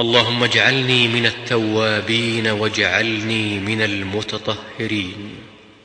اللهم اجعلني من التوابين واجعلني من المتطهرين.